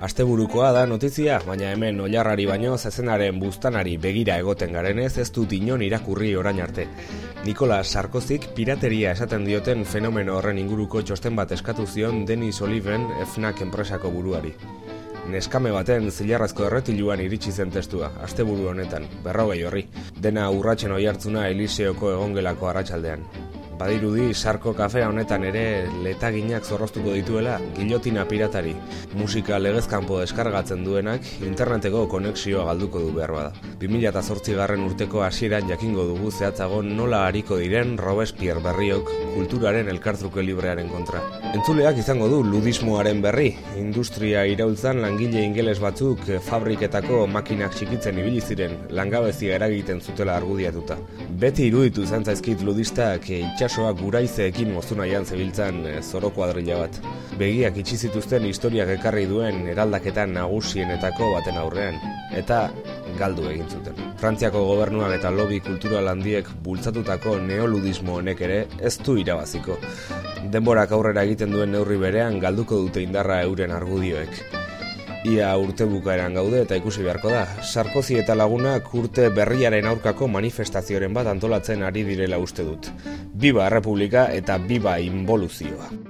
Asteburukoa da notizia, baina hemen oilarrari baino zezenaren buztanari begira egoten garenez ez dut inon irakurri orain arte. Nikola Sarkozik pirateria esaten dioten fenomeno horren inguruko txosten bat eskatu zion Denis Oliven FNAC enpresako buruari. Neskame baten zilarrazko erretiluan iritsi zen testua, asteburu honetan, berrogei horri. Dena urratzen oi hartzuna Eliseoko egongelako arratsaldean badirudi sarko kafea honetan ere letaginak zorroztuko dituela gilotina piratari. Musika legezkanpo deskargatzen duenak interneteko konexioa galduko du behar bada. 2008 garren urteko hasieran jakingo dugu zehatzago nola hariko diren Robespierre berriok kulturaren elkartruke librearen kontra. Entzuleak izango du ludismoaren berri, industria iraultzan langile ingeles batzuk fabriketako makinak txikitzen ibili ziren langabezia eragiten zutela argudiatuta. Beti iruditu zantzaizkit ludistak itxas itxasoa guraizeekin moztu nahian zebiltzan e, zoro kuadrilla bat. Begiak itxi zituzten historiak ekarri duen eraldaketan nagusienetako baten aurrean, eta galdu egin zuten. Frantziako gobernuak eta lobby kultural handiek bultzatutako neoludismo honek ere ez du irabaziko. Denborak aurrera egiten duen neurri berean galduko dute indarra euren argudioek. Ia urte bukaeran gaude eta ikusi beharko da. Sarkozi eta lagunak urte berriaren aurkako manifestazioaren bat antolatzen ari direla uste dut. Biba Republika eta Biba Involuzioa.